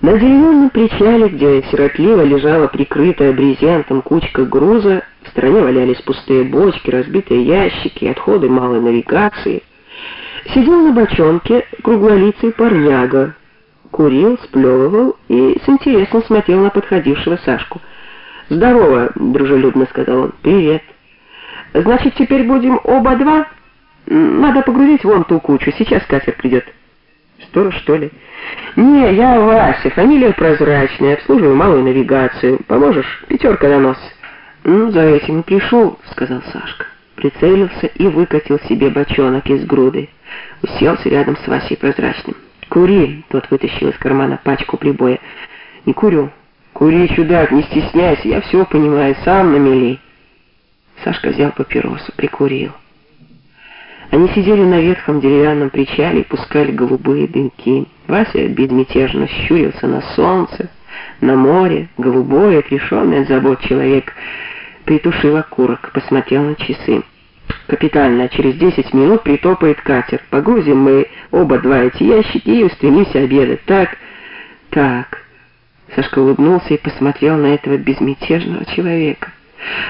На деревянном причале, где сиротливо лежала прикрытая брезентом кучка груза, в стороне валялись пустые бочки, разбитые ящики, отходы малой навигации, сидел на бочонке круглолицый парняга, курил, сплевывал и с интересом смотрел на подходившего Сашку. «Здорово», — дружелюбно сказал он, — «привет». «Значит, теперь будем оба два? Надо погрузить вон ту кучу, сейчас катер придет». «Сторож, что ли?» «Не, я Вася, фамилия прозрачная, обслуживаю малую навигацию. Поможешь? Пятерка на нос». «Ну, за этим и пришел», — сказал Сашка. Прицелился и выкатил себе бочонок из груды. Уселся рядом с Васей прозрачным. «Кури!» — тот вытащил из кармана пачку прибоя. «Не курю». «Кури, чудак, не стесняйся, я все понимаю, сам намели». Сашка взял папиросу, прикурил. Они сидели на ветхом деревянном причале и пускали голубые дымки. Вася безмятежно щурился на солнце, на море, голубой, отрешенный от забот человек. Притушил окурок, посмотрел на часы. Капитально, через десять минут притопает катер. Погрузим мы оба два эти ящики и устремимся обедать. Так, так. Сашка улыбнулся и посмотрел на этого безмятежного человека.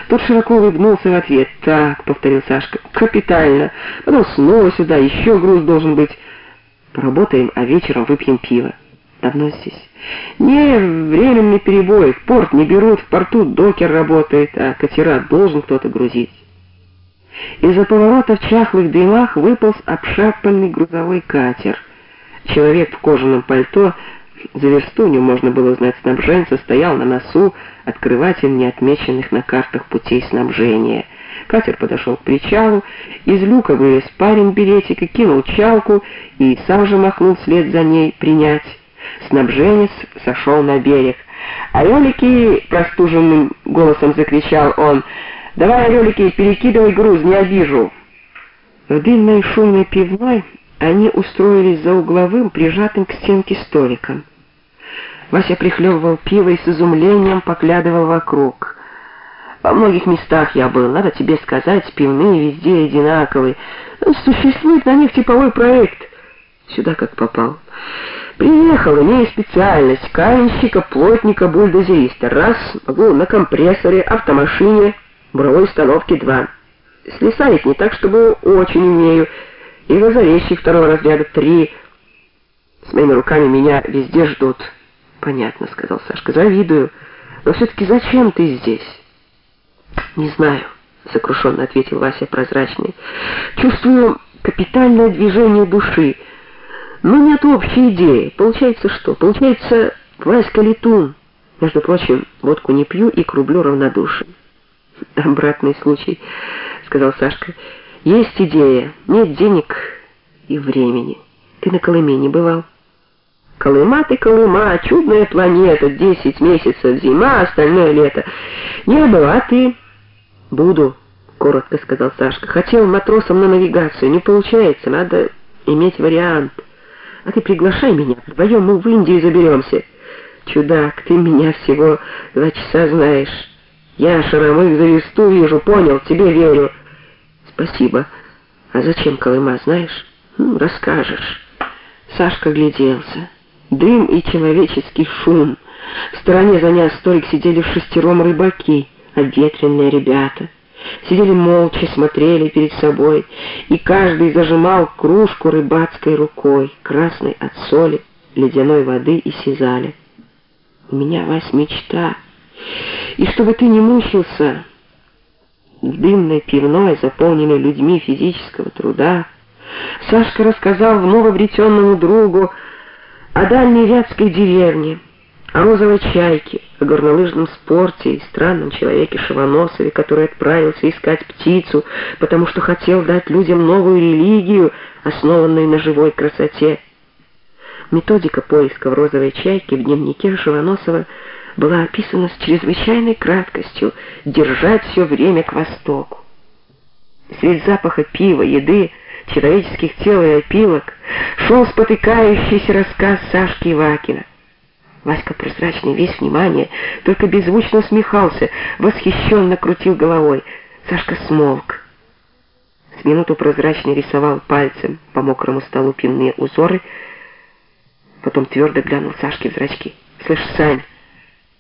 Тот широко улыбнулся в ответ. «Так», — повторил Сашка, — «капитально. Потом снова сюда, еще груз должен быть. Поработаем, а вечером выпьем пиво. Давно здесь?» «Не, временный перебой. В порт не берут, в порту докер работает, а катера должен кто-то грузить». Из-за поворота в чахлых дымах выполз обшарпанный грузовой катер. Человек в кожаном пальто за верстунью можно было узнать снабженца, стоял на носу открыватель неотмеченных на картах путей снабжения. Катер подошел к причалу, из люка вылез парень билетика, кинул чалку и сам же махнул вслед за ней принять. Снабженец сошел на берег. «Орелики!» — простуженным голосом закричал он. «Давай, орелики, перекидывай груз, не обижу!» В дымной шумной пивной они устроились за угловым, прижатым к стенке столиком. Вася прихлебывал пиво и с изумлением поглядывал вокруг. Во многих местах я был, надо тебе сказать, пивные везде одинаковые. Существует на них типовой проект. Сюда как попал. Приехал, имея специальность каменщика, плотника, бульдозериста. Раз, могу на компрессоре, автомашине, буровой установке два. Слесарить не так, чтобы очень умею. И лазарещик второго разряда три. С моими руками меня везде ждут. Понятно, сказал Сашка. Завидую. Но все-таки зачем ты здесь? Не знаю, сокрушенно ответил Вася прозрачный. Чувствую капитальное движение души. Но нет общей идеи. Получается что? Получается, Васька летун. Между прочим, водку не пью и к рублю равнодушен. Обратный случай, сказал Сашка. Есть идея, нет денег и времени. Ты на Колыме не бывал? Колыма ты Колыма, чудная планета, десять месяцев зима, остальное лето. Не была а ты. Буду, коротко сказал Сашка. Хотел матросом на навигацию, не получается, надо иметь вариант. А ты приглашай меня, вдвоем мы в Индию заберемся. Чудак, ты меня всего два часа знаешь. Я шаромых за версту вижу, понял, тебе верю. Спасибо. А зачем Колыма, знаешь? Ну, расскажешь. Сашка гляделся дым и человеческий шум. В стороне заняв столик сидели шестером рыбаки, обветренные ребята. Сидели молча, смотрели перед собой, и каждый зажимал кружку рыбацкой рукой, красной от соли, ледяной воды и сизали. У меня, Вась, мечта. И чтобы ты не мучился в дымной пивной, заполненной людьми физического труда, Сашка рассказал в новообретенному другу о дальней вятской деревне, о розовой чайке, о горнолыжном спорте и странном человеке Шивоносове, который отправился искать птицу, потому что хотел дать людям новую религию, основанную на живой красоте. Методика поиска в розовой чайке в дневнике Шивоносова была описана с чрезвычайной краткостью «держать все время к востоку». Среди запаха пива, еды, человеческих тел и опилок шел спотыкающийся рассказ Сашки Ивакина. Васька прозрачный, весь внимание, только беззвучно усмехался, восхищенно крутил головой. Сашка смолк. С минуту прозрачный рисовал пальцем по мокрому столу пивные узоры, Потом твердо глянул Сашке в зрачки. «Слышь, Сань,